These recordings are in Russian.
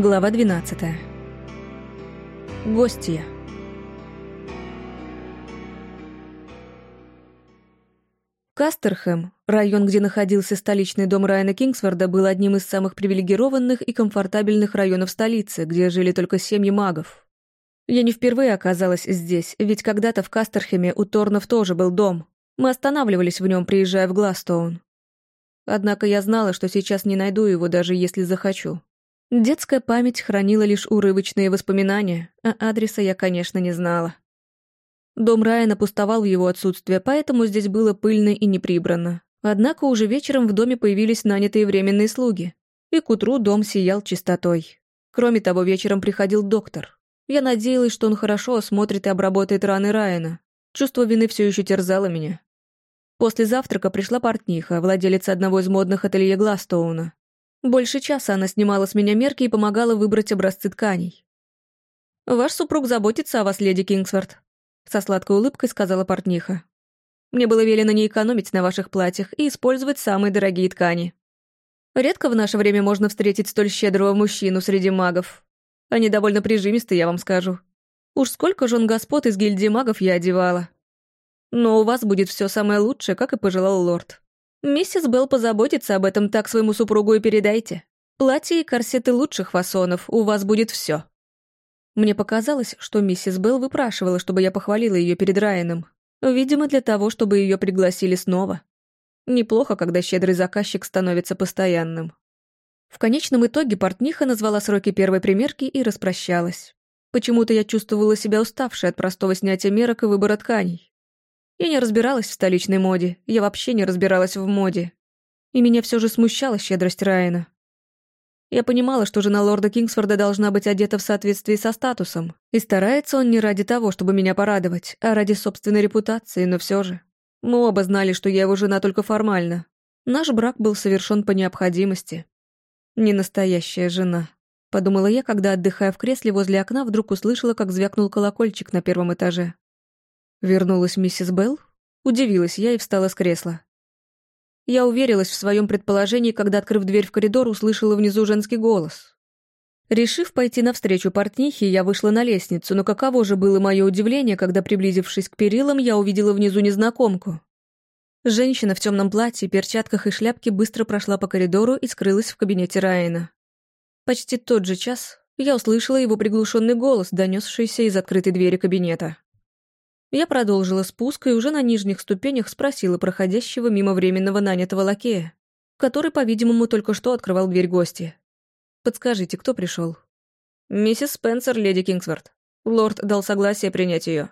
Глава 12. Гостья. Кастерхэм, район, где находился столичный дом Райана Кингсворда, был одним из самых привилегированных и комфортабельных районов столицы, где жили только семьи магов. Я не впервые оказалась здесь, ведь когда-то в Кастерхэме у Торнов тоже был дом. Мы останавливались в нем, приезжая в Гластоун. Однако я знала, что сейчас не найду его, даже если захочу. Детская память хранила лишь урывочные воспоминания, а адреса я, конечно, не знала. Дом Райана пустовал в его отсутствие, поэтому здесь было пыльно и неприбрано. Однако уже вечером в доме появились нанятые временные слуги, и к утру дом сиял чистотой. Кроме того, вечером приходил доктор. Я надеялась, что он хорошо осмотрит и обработает раны Райана. Чувство вины все еще терзало меня. После завтрака пришла портниха, владелица одного из модных ателье Гластоуна. Больше часа она снимала с меня мерки и помогала выбрать образцы тканей. «Ваш супруг заботится о вас, леди Кингсворт», — со сладкой улыбкой сказала портниха. «Мне было велено не экономить на ваших платьях и использовать самые дорогие ткани. Редко в наше время можно встретить столь щедрого мужчину среди магов. Они довольно прижимисты, я вам скажу. Уж сколько жен господ из гильдии магов я одевала. Но у вас будет все самое лучшее, как и пожелал лорд. Миссис Белл позаботится об этом, так своему супругу и передайте. Платья и корсеты лучших фасонов, у вас будет все. Мне показалось, что миссис Белл выпрашивала, чтобы я похвалила ее перед Райаном. Видимо, для того, чтобы ее пригласили снова. Неплохо, когда щедрый заказчик становится постоянным. В конечном итоге портниха назвала сроки первой примерки и распрощалась. Почему-то я чувствовала себя уставшей от простого снятия мерок и выбора тканей. Я не разбиралась в столичной моде, я вообще не разбиралась в моде. И меня все же смущала щедрость Райана. Я понимала, что жена лорда Кингсфорда должна быть одета в соответствии со статусом, и старается он не ради того, чтобы меня порадовать, а ради собственной репутации, но все же. Мы оба знали, что я его жена только формально. Наш брак был совершен по необходимости. Не настоящая жена. Подумала я, когда, отдыхая в кресле возле окна, вдруг услышала, как звякнул колокольчик на первом этаже. Вернулась миссис Белл? Удивилась я и встала с кресла. Я уверилась в своем предположении, когда, открыв дверь в коридор, услышала внизу женский голос. Решив пойти навстречу портнихе, я вышла на лестницу, но каково же было мое удивление, когда, приблизившись к перилам, я увидела внизу незнакомку. Женщина в темном платье, перчатках и шляпке быстро прошла по коридору и скрылась в кабинете Райана. Почти тот же час я услышала его приглушенный голос, донесшийся из открытой двери кабинета. Я продолжила спуск и уже на нижних ступенях спросила проходящего мимо временного нанятого лакея, который, по-видимому, только что открывал дверь гости. «Подскажите, кто пришел?» «Миссис Спенсер, леди Кингсворт. Лорд дал согласие принять ее».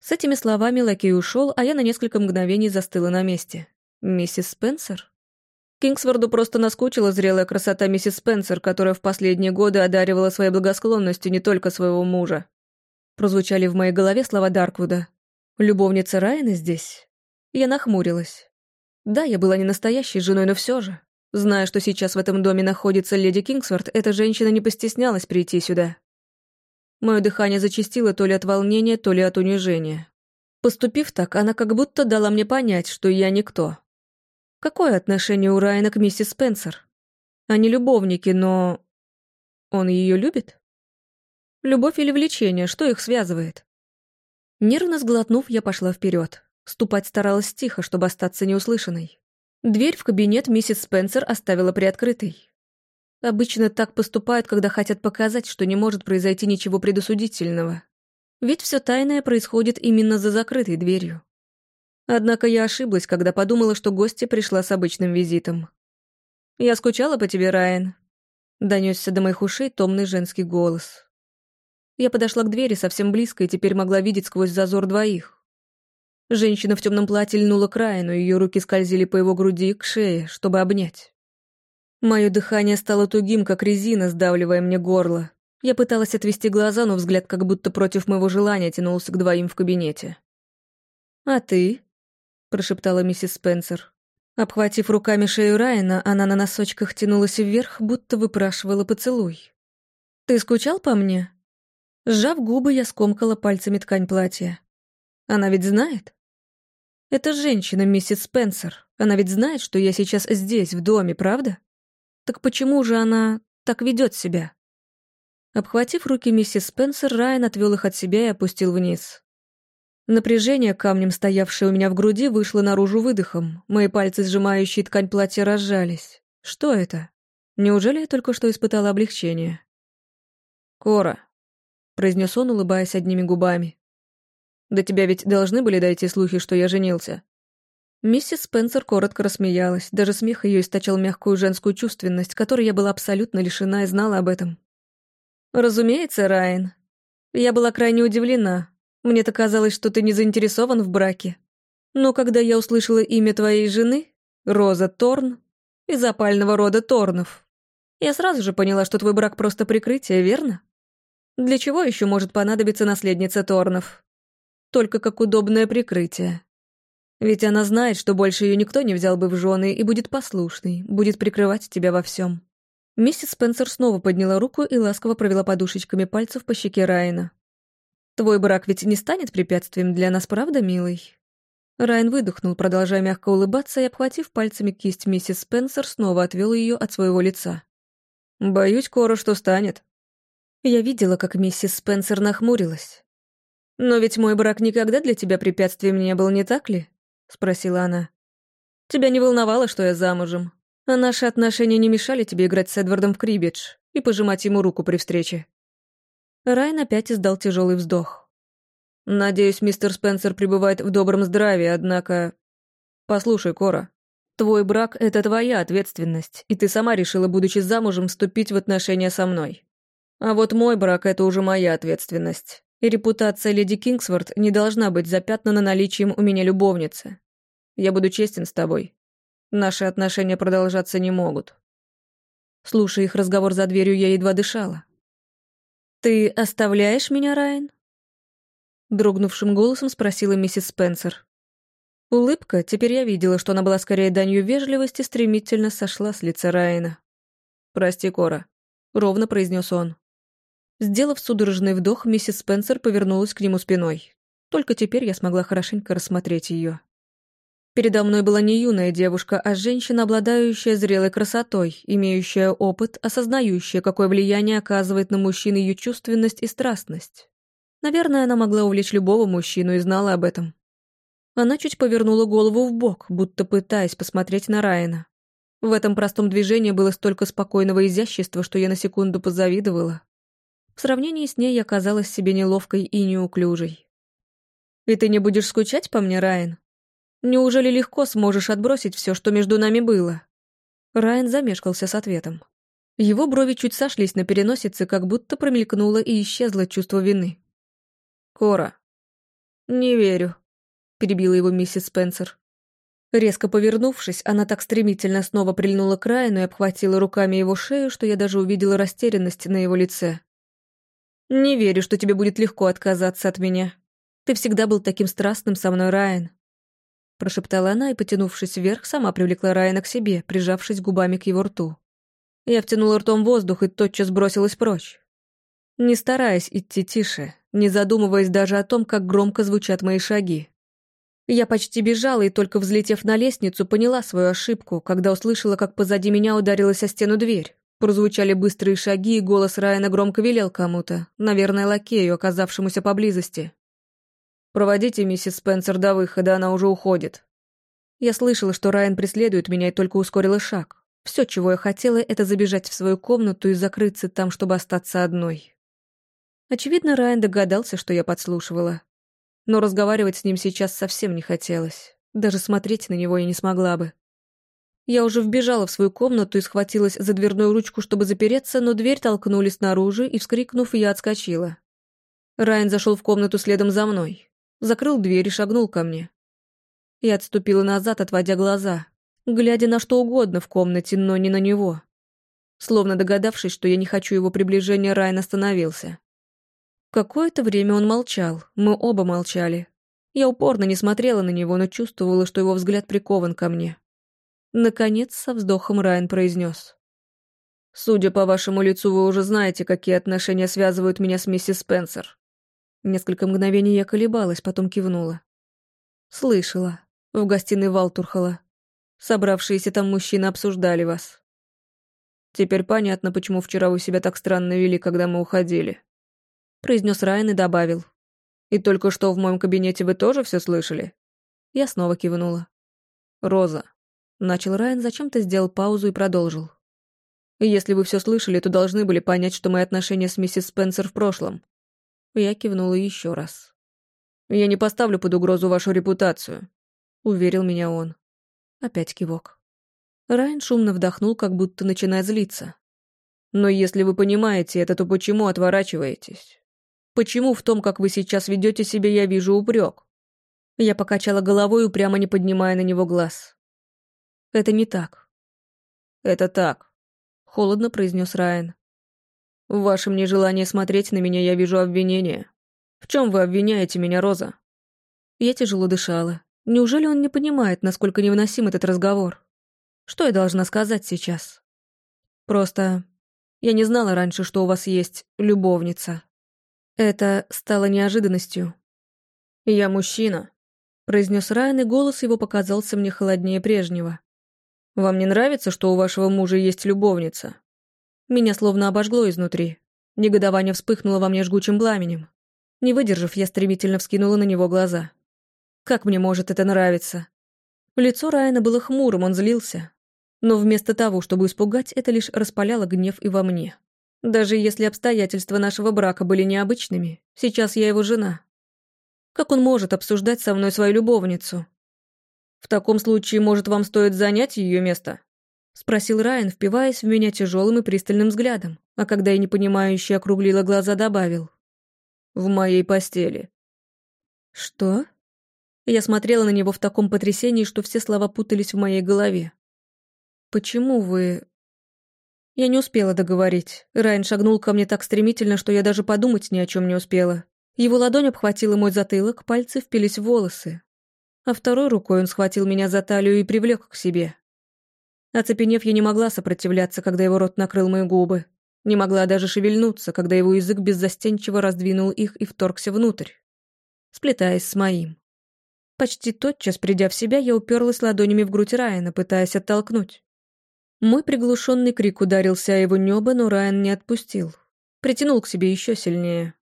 С этими словами лакей ушел, а я на несколько мгновений застыла на месте. «Миссис Спенсер?» Кингсворду просто наскучила зрелая красота миссис Спенсер, которая в последние годы одаривала своей благосклонностью не только своего мужа, Прозвучали в моей голове слова Дарквуда. «Любовница Райана здесь?» Я нахмурилась. Да, я была не настоящей женой, но все же. Зная, что сейчас в этом доме находится леди Кингсворт, эта женщина не постеснялась прийти сюда. Мое дыхание зачастило то ли от волнения, то ли от унижения. Поступив так, она как будто дала мне понять, что я никто. Какое отношение у Райана к миссис Спенсер? Они любовники, но... Он ее любит? Любовь или влечение, что их связывает? Нервно сглотнув, я пошла вперед. Ступать старалась тихо, чтобы остаться неуслышанной. Дверь в кабинет миссис Спенсер оставила приоткрытой. Обычно так поступают, когда хотят показать, что не может произойти ничего предосудительного. Ведь все тайное происходит именно за закрытой дверью. Однако я ошиблась, когда подумала, что гостья пришла с обычным визитом. «Я скучала по тебе, Райан», — донесся до моих ушей томный женский голос. Я подошла к двери совсем близко и теперь могла видеть сквозь зазор двоих. Женщина в темном платье льнула к Райану, ее руки скользили по его груди к шее, чтобы обнять. Мое дыхание стало тугим, как резина, сдавливая мне горло. Я пыталась отвести глаза, но взгляд как будто против моего желания тянулся к двоим в кабинете. «А ты?» — прошептала миссис Спенсер. Обхватив руками шею Райана, она на носочках тянулась вверх, будто выпрашивала поцелуй. «Ты скучал по мне?» Сжав губы, я скомкала пальцами ткань платья. Она ведь знает? Это женщина, миссис Спенсер. Она ведь знает, что я сейчас здесь, в доме, правда? Так почему же она так ведет себя. Обхватив руки миссис Спенсер, Райан отвел их от себя и опустил вниз. Напряжение, камнем стоявшее у меня в груди, вышло наружу выдохом. Мои пальцы, сжимающие ткань платья, разжались. Что это? Неужели я только что испытала облегчение? «Кора», — произнес он, улыбаясь одними губами. «До тебя ведь должны были дойти слухи, что я женился?» Миссис Спенсер коротко рассмеялась. Даже смех ее источал мягкую женскую чувственность, которой я была абсолютно лишена и знала об этом. «Разумеется, Райан. Я была крайне удивлена. Мне-то казалось, что ты не заинтересован в браке. Но когда я услышала имя твоей жены, Роза Торн, из опального рода Торнов, я сразу же поняла, что твой брак просто прикрытие, верно? Для чего еще может понадобиться наследница Торнов? Только как удобное прикрытие. Ведь она знает, что больше ее никто не взял бы в жены и будет послушной, будет прикрывать тебя во всем. Миссис Спенсер снова подняла руку и ласково провела подушечками пальцев по щеке Райана. «Твой брак ведь не станет препятствием для нас, правда, милый?» Райан выдохнул, продолжая мягко улыбаться и, обхватив пальцами кисть миссис Спенсер, снова отвел ее от своего лица. «Боюсь, Кора, что станет». Я видела, как миссис Спенсер нахмурилась. «Но ведь мой брак никогда для тебя препятствием не был, не так ли?» — спросила она. «Тебя не волновало, что я замужем, а наши отношения не мешали тебе играть с Эдвардом в крибидж и пожимать ему руку при встрече?» Райан опять издал тяжелый вздох. «Надеюсь, мистер Спенсер пребывает в добром здравии, однако...» «Послушай, Кора, твой брак — это твоя ответственность, и ты сама решила, будучи замужем, вступить в отношения со мной. А вот мой брак — это уже моя ответственность и репутация леди Кингсворт не должна быть запятнана наличием у меня любовницы. Я буду честен с тобой. Наши отношения продолжаться не могут. Слушая их разговор за дверью, я едва дышала. «Ты оставляешь меня, Райан?» Дрогнувшим голосом спросила миссис Спенсер. Улыбка, теперь я видела, что она была скорее данью вежливости, стремительно сошла с лица Райана. «Прости, Кора», — ровно произнес он. Сделав судорожный вдох, миссис Спенсер повернулась к нему спиной. Только теперь я смогла хорошенько рассмотреть ее. Передо мной была не юная девушка, а женщина, обладающая зрелой красотой, имеющая опыт, осознающая, какое влияние оказывает на мужчин ее чувственность и страстность. Наверное, она могла увлечь любого мужчину и знала об этом. Она чуть повернула голову в бок, будто пытаясь посмотреть на Райана. В этом простом движении было столько спокойного изящества, что я на секунду позавидовала. В сравнении с ней я казалась себе неловкой и неуклюжей. «И ты не будешь скучать по мне, Райан? Неужели легко сможешь отбросить все, что между нами было?» Райан замешкался с ответом. Его брови чуть сошлись на переносице, как будто промелькнуло и исчезло чувство вины. «Кора». «Не верю», — перебила его миссис Спенсер. Резко повернувшись, она так стремительно снова прильнула к Райану и обхватила руками его шею, что я даже увидела растерянность на его лице. «Не верю, что тебе будет легко отказаться от меня. Ты всегда был таким страстным со мной, Райан». Прошептала она и, потянувшись вверх, сама привлекла Райана к себе, прижавшись губами к его рту. Я втянула ртом воздух и тотчас бросилась прочь. Не стараясь идти тише, не задумываясь даже о том, как громко звучат мои шаги. Я почти бежала и, только взлетев на лестницу, поняла свою ошибку, когда услышала, как позади меня ударилась о стену дверь. Прозвучали быстрые шаги, и голос Райана громко велел кому-то, наверное, лакею, оказавшемуся поблизости. «Проводите миссис Спенсер до выхода, она уже уходит». Я слышала, что Райан преследует меня и только ускорила шаг. Все, чего я хотела, это забежать в свою комнату и закрыться там, чтобы остаться одной. Очевидно, Райан догадался, что я подслушивала. Но разговаривать с ним сейчас совсем не хотелось. Даже смотреть на него я не смогла бы. Я уже вбежала в свою комнату и схватилась за дверную ручку, чтобы запереться, но дверь толкнули снаружи, и, вскрикнув, я отскочила. Райан зашел в комнату следом за мной. Закрыл дверь и шагнул ко мне. Я отступила назад, отводя глаза, глядя на что угодно в комнате, но не на него. Словно догадавшись, что я не хочу его приближения, Райан остановился. Какое-то время он молчал, мы оба молчали. Я упорно не смотрела на него, но чувствовала, что его взгляд прикован ко мне. Наконец, со вздохом Райан произнес. «Судя по вашему лицу, вы уже знаете, какие отношения связывают меня с миссис Спенсер». Несколько мгновений я колебалась, потом кивнула. «Слышала. В гостиной Валтурхала. Собравшиеся там мужчины обсуждали вас». Теперь понятно, почему вчера вы себя так странно вели, когда мы уходили. Произнес Райан и добавил. И только что в моем кабинете вы тоже все слышали? Я снова кивнула. Роза. Начал Райан, зачем-то сделал паузу и продолжил. Если вы все слышали, то должны были понять, что мои отношения с миссис Спенсер в прошлом. Я кивнула еще раз. «Я не поставлю под угрозу вашу репутацию», — уверил меня он. Опять кивок. Райан шумно вдохнул, как будто начиная злиться. «Но если вы понимаете это, то почему отворачиваетесь? Почему в том, как вы сейчас ведете себя, я вижу упрек?» Я покачала головой, упрямо не поднимая на него глаз. «Это не так». «Это так», — холодно произнес Райан. В вашем нежелании смотреть на меня я вижу обвинение. В чем вы обвиняете меня, Роза? Я тяжело дышала. Неужели он не понимает, насколько невыносим этот разговор? Что я должна сказать сейчас? Просто... Я не знала раньше, что у вас есть любовница. Это стало неожиданностью. «Я мужчина», — произнес Райан, и голос его показался мне холоднее прежнего. «Вам не нравится, что у вашего мужа есть любовница?» Меня словно обожгло изнутри. Негодование вспыхнуло во мне жгучим пламенем. Не выдержав, я стремительно вскинула на него глаза. Как мне может это нравиться? Лицо Райана было хмурым, он злился. Но вместо того, чтобы испугать, это лишь распаляло гнев и во мне. Даже если обстоятельства нашего брака были необычными, сейчас я его жена. Как он может обсуждать со мной свою любовницу? В таком случае, может, вам стоит занять ее место? — спросил Райан, впиваясь в меня тяжелым и пристальным взглядом, а когда я непонимающе округлила глаза, добавил. «В моей постели». «Что?» Я смотрела на него в таком потрясении, что все слова путались в моей голове. «Почему вы...» Я не успела договорить. Райан шагнул ко мне так стремительно, что я даже подумать ни о чем не успела. Его ладонь обхватила мой затылок, пальцы впились в волосы. А второй рукой он схватил меня за талию и привлек к себе. Оцепенев, я не могла сопротивляться, когда его рот накрыл мои губы. Не могла даже шевельнуться, когда его язык беззастенчиво раздвинул их и вторгся внутрь, сплетаясь с моим. Почти тотчас, придя в себя, я уперлась ладонями в грудь Райана, пытаясь оттолкнуть. Мой приглушенный крик ударился о его небо, но Райан не отпустил. Притянул к себе еще сильнее.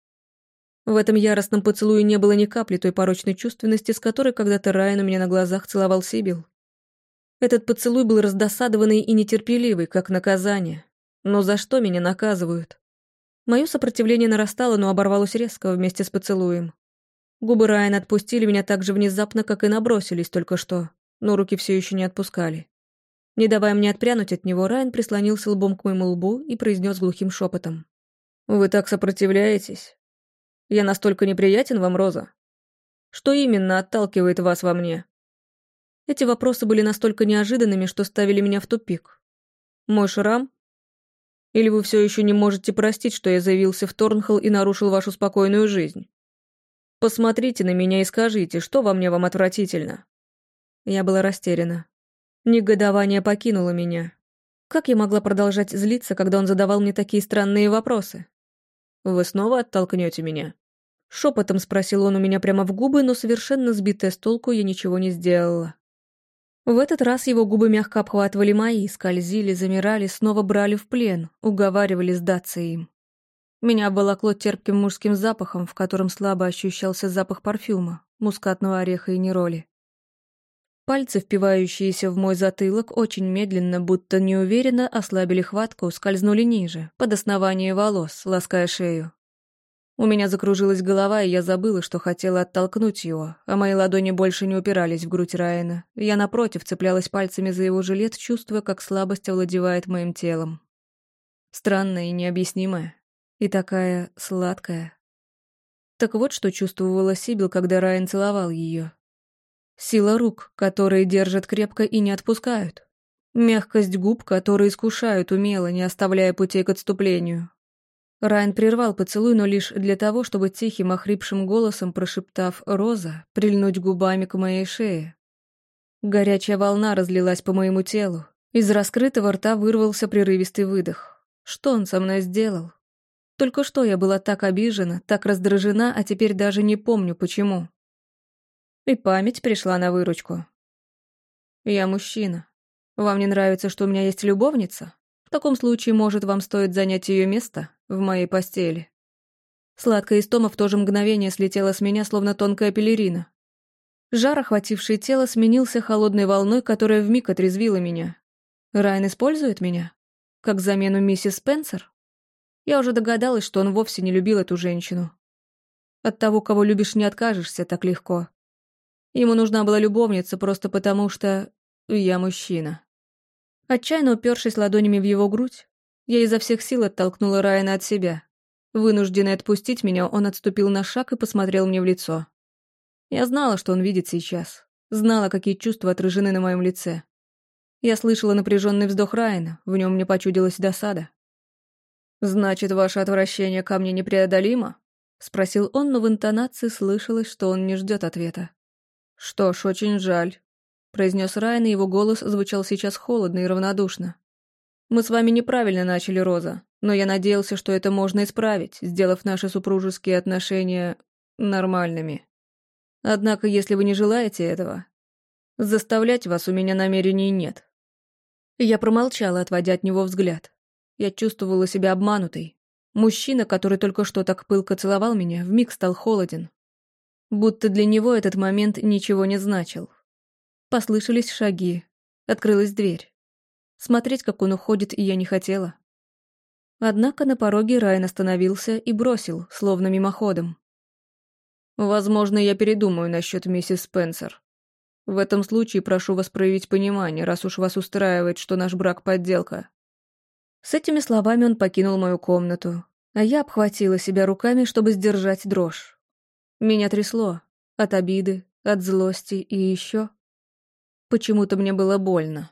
В этом яростном поцелуе не было ни капли той порочной чувственности, с которой когда-то Райан у меня на глазах целовал Сибил. Этот поцелуй был раздосадованный и нетерпеливый, как наказание. Но за что меня наказывают? Мое сопротивление нарастало, но оборвалось резко вместе с поцелуем. Губы Райана отпустили меня так же внезапно, как и набросились только что, но руки все еще не отпускали. Не давая мне отпрянуть от него, Райан прислонился лбом к моему лбу и произнес глухим шепотом. «Вы так сопротивляетесь? Я настолько неприятен вам, Роза? Что именно отталкивает вас во мне?» Эти вопросы были настолько неожиданными, что ставили меня в тупик. Мой шрам? Или вы все еще не можете простить, что я заявился в Торнхолл и нарушил вашу спокойную жизнь? Посмотрите на меня и скажите, что во мне вам отвратительно. Я была растеряна. Негодование покинуло меня. Как я могла продолжать злиться, когда он задавал мне такие странные вопросы? Вы снова оттолкнете меня? Шепотом спросил он у меня прямо в губы, но совершенно сбитая с толку я ничего не сделала. В этот раз его губы мягко обхватывали мои, скользили, замирали, снова брали в плен, уговаривали сдаться им. Меня обволокло терпким мужским запахом, в котором слабо ощущался запах парфюма, мускатного ореха и нероли. Пальцы, впивающиеся в мой затылок, очень медленно, будто неуверенно, ослабили хватку, скользнули ниже, под основание волос, лаская шею. У меня закружилась голова, и я забыла, что хотела оттолкнуть его, а мои ладони больше не упирались в грудь Райана. Я, напротив, цеплялась пальцами за его жилет, чувствуя, как слабость овладевает моим телом. Странная и необъяснимая. И такая сладкая. Так вот, что чувствовала Сибил, когда Райан целовал ее. Сила рук, которые держат крепко и не отпускают. Мягкость губ, которые искушают умело, не оставляя путей к отступлению. Райан прервал поцелуй, но лишь для того, чтобы тихим, охрипшим голосом, прошептав «Роза», прильнуть губами к моей шее. Горячая волна разлилась по моему телу. Из раскрытого рта вырвался прерывистый выдох. Что он со мной сделал? Только что я была так обижена, так раздражена, а теперь даже не помню, почему. И память пришла на выручку. Я мужчина. Вам не нравится, что у меня есть любовница? Таком случае, может, вам стоит занять ее место в моей постели?» Сладкая истома в то же мгновение слетела с меня, словно тонкая пелерина. Жар, охвативший тело, сменился холодной волной, которая вмиг отрезвила меня. Райан использует меня? Как замену миссис Спенсер? Я уже догадалась, что он вовсе не любил эту женщину. От того, кого любишь, не откажешься так легко. Ему нужна была любовница просто потому, что я мужчина. Отчаянно упершись ладонями в его грудь, я изо всех сил оттолкнула Райана от себя. Вынужденный отпустить меня, он отступил на шаг и посмотрел мне в лицо. Я знала, что он видит сейчас. Знала, какие чувства отражены на моем лице. Я слышала напряженный вздох Райана, в нем мне почудилась досада. «Значит, ваше отвращение ко мне непреодолимо?» — спросил он, но в интонации слышалось, что он не ждет ответа. «Что ж, очень жаль», — произнес Райан, и его голос звучал сейчас холодно и равнодушно. «Мы с вами неправильно начали, Роза, но я надеялся, что это можно исправить, сделав наши супружеские отношения нормальными. Однако, если вы не желаете этого, заставлять вас у меня намерений нет». Я промолчала, отводя от него взгляд. Я чувствовала себя обманутой. Мужчина, который только что так пылко целовал меня, вмиг стал холоден. Будто для него этот момент ничего не значил. Послышались шаги. Открылась дверь. Смотреть, как он уходит, я не хотела. Однако на пороге Райан остановился и бросил, словно мимоходом. «Возможно, я передумаю насчет миссис Спенсер. В этом случае прошу вас проявить понимание, раз уж вас устраивает, что наш брак — подделка». С этими словами он покинул мою комнату, а я обхватила себя руками, чтобы сдержать дрожь. Меня трясло от обиды, от злости и еще Почему-то мне было больно.